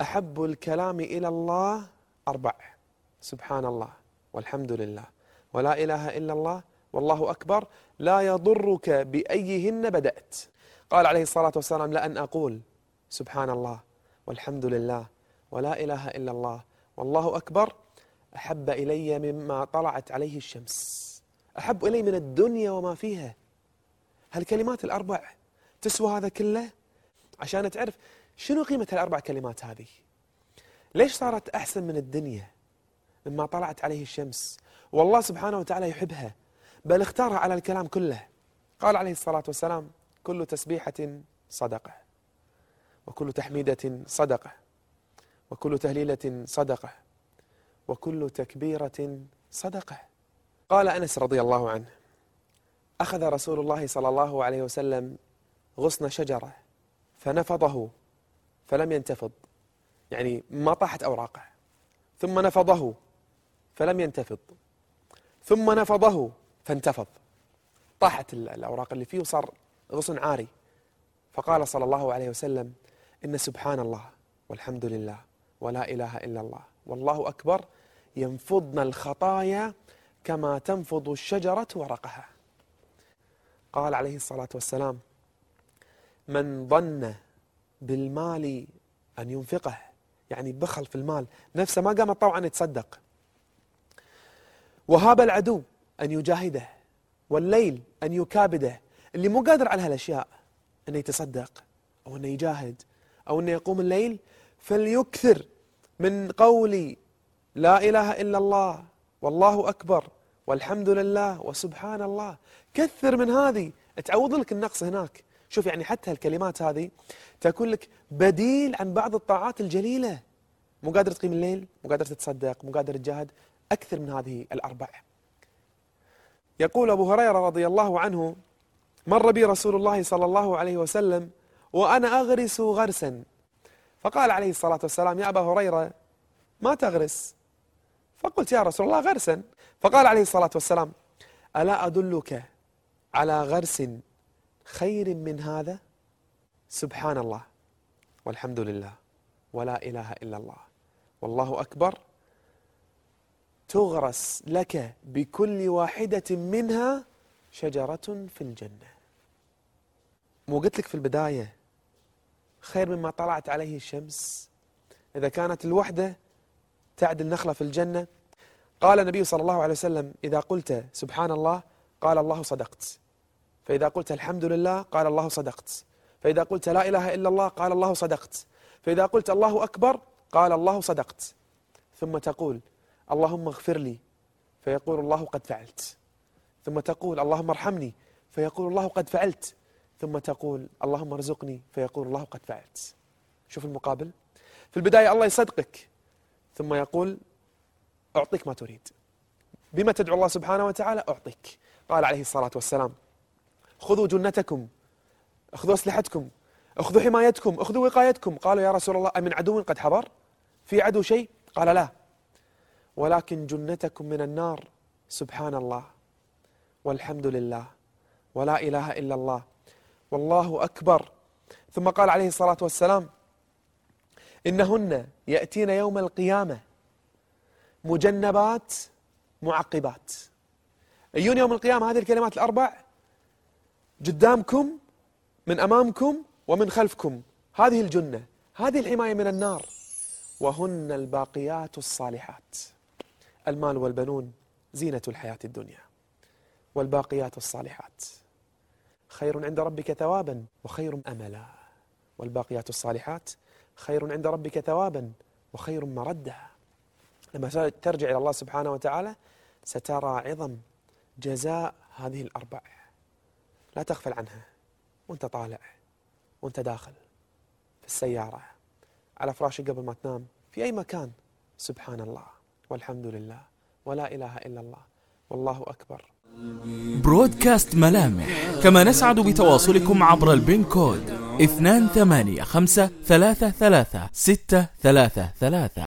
أحب الكلام إلى الله أربع. سبحان الله والحمد لله ولا إله إلا الله والله أكبر. لا يضرك بأيهن بدأت. قال عليه الصلاة والسلام لأن أقول سبحان الله والحمد لله ولا إله إلا الله والله أكبر. أحب إلي مما طلعت عليه الشمس. أحب إلي من الدنيا وما فيها. هالكلمات الأربع تسوى هذا كله؟ عشان تعرف شنو قيمة الأربع كلمات هذه؟ ليش صارت أحسن من الدنيا مما طلعت عليه الشمس؟ والله سبحانه وتعالى يحبها بل اختارها على الكلام كله. قال عليه الصلاة والسلام كل تسبيحة صدقة وكل تحميدة صدقة وكل تهليلة صدقة وكل تكبيرة صدقة. قال أنس رضي الله عنه أخذ رسول الله صلى الله عليه وسلم غصن شجرة فنفضه فلم ينتفض. يعني ما طاحت أوراقه. ثم نفضه فلم ينتفض. ثم نفضه فانتفض. طاحت الأوراق اللي فيه وصار غصن عاري. فقال صلى الله عليه وسلم إن سبحان الله والحمد لله ولا إله إلا الله. والله أكبر ينفضن الخطايا كما تنفض الشجرة ورقها. قال عليه الصلاة والسلام من ظن بالمال أن ينفقه يعني بخل في المال نفسه ما قام طوعا يتصدق. وهاب العدو أن يجاهده والليل أن يكابده اللي مو قادر على هالأشياء أنه يتصدق أو أنه يجاهد أو أنه يقوم الليل. فليكثر من قول لا إله إلا الله والله أكبر والحمد لله وسبحان الله. كثر من هذه. تعوض لك النقص هناك. شوف يعني حتى الكلمات هذه تكون لك بديل عن بعض الطاعات الجليلة. مو قادر تقيم الليل مو قادر تتصدق مو قادر تجاهد أكثر من هذه الأربع يقول أبو هريرة رضي الله عنه مر بي رسول الله صلى الله عليه وسلم وأنا أغرس غرسا. فقال عليه الصلاة والسلام يا أبا هريرة ما تغرس. فقلت يا رسول الله غرسا. فقال عليه الصلاة والسلام ألا أدلك على غرس خير من هذا؟ سبحان الله. والحمد لله. ولا إله إلا الله. والله أكبر. تغرس لك بكل واحدة منها شجرة في الجنة. مو قلت لك في البداية خير مما طلعت عليه الشمس. إذا كانت الوحدة تعدل نخلة في الجنة. قال النبي صلى الله عليه وسلم إذا قلت سبحان الله قال الله صدقت. فإذا قلت الحمد لله قال الله صدقت. فإذا قلت لا إله إلا الله قال الله صدقت. فإذا قلت الله أكبر قال الله صدقت. ثم تقول اللهم اغفر لي فيقول الله قد فعلت. ثم تقول اللهم ارحمني فيقول الله قد فعلت. ثم تقول اللهم ارزقني فيقول الله قد فعلت. شوف المقابل. في البداية الله يصدقك. ثم يقول أعطيك ما تريد. بما تدعو الله سبحانه وتعالى أعطيك. قال عليه الصلاة والسلام خذوا جنتكم أخذوا أسلحتكم أخذوا حمايتكم أخذوا وقايتكم. قالوا يا رسول الله أمن عدو قد حضر؟ في عدو شيء؟ قال لا. ولكن جنتكم من النار سبحان الله والحمد لله ولا إله إلا الله والله أكبر. ثم قال عليه الصلاة والسلام إنهن يأتين يوم القيامة مجنبات معقبات. يجون يوم القيامة؟ هذه الكلمات الأربع قدامكم من أمامكم ومن خلفكم. هذه الجنة هذه الحماية من النار. وهن الباقيات الصالحات. المال والبنون زينة الحياة الدنيا. والباقيات الصالحات. خير عند ربك ثوابا وخير أملا. والباقيات الصالحات خير عند ربك ثوابا وخير مردا. لما ترجع إلى الله سبحانه وتعالى سترى عظم جزاء هذه الأربع. لا تغفل عنها. وانت طالع. وانت داخل. في السيارة. على فراشك قبل ما تنام. في أي مكان. سبحان الله والحمد لله ولا إله إلا الله. والله أكبر. برودكاست ملامح. كما نسعد بتواصلكم عبر البين كود. 28533633